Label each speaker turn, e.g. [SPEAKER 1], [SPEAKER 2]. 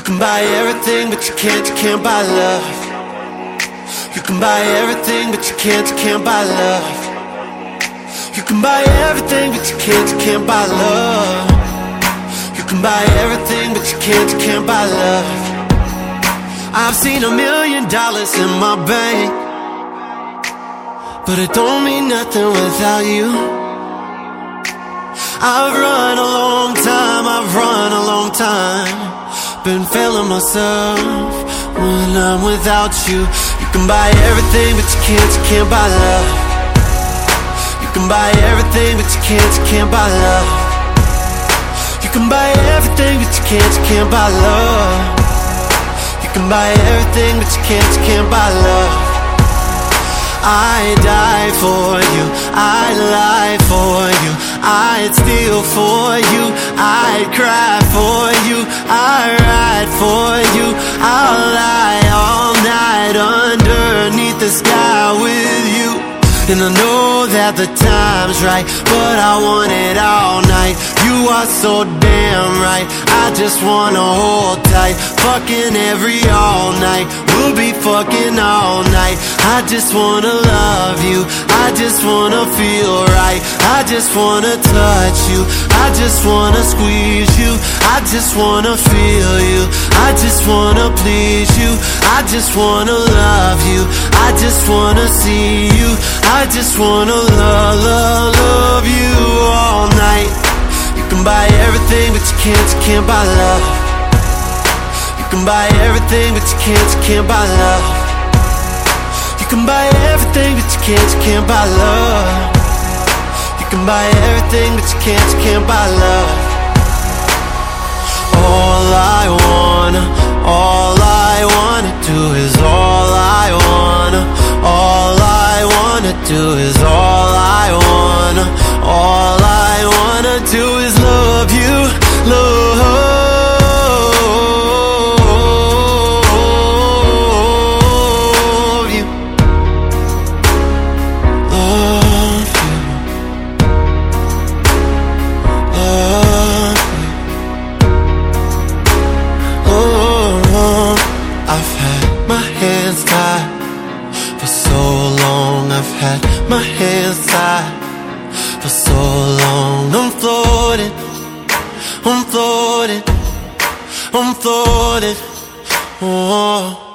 [SPEAKER 1] can buy everything, but you can't, you can't buy love. You can buy everything, but you can't, you can't buy love. You can buy everything, but you can't, you can't buy love. You can buy everything, but you can't, you can't buy love. I've seen a million dollars in my bank, but it don't mean nothing without you. I've run a long time, I've run a long time. Been failing myself when I'm without you. You can buy everything, but you can't, you can't buy love. You can buy everything, but you can't, you can't buy love. You can buy everything, but you can't, you can't buy love. You can buy everything, but you can't, you can't buy love. I die for you, I lie for you, I'd steal for you, I'd cry for you, I'd And I know that the time's right, but I want it all night. You are so damn right, I just wanna hold tight. Fucking every all night, we'll be fucking all night. I just wanna love you, I just wanna feel right. I just wanna touch you, I just wanna squeeze you. I just wanna feel you, I just wanna please you. I just wanna love you, I just wanna see you. I just wanna love, love, love you all night. You can buy everything, but you can't, you can't buy love. You can buy everything, but you can't, you can't buy love. You can buy everything, but you can't, you can't buy love. You can buy everything, but you can't, you can't buy love. All I wanna, all I wanna do is all had my hands tied for so long. I'm floating, I'm floating, I'm floating. Oh.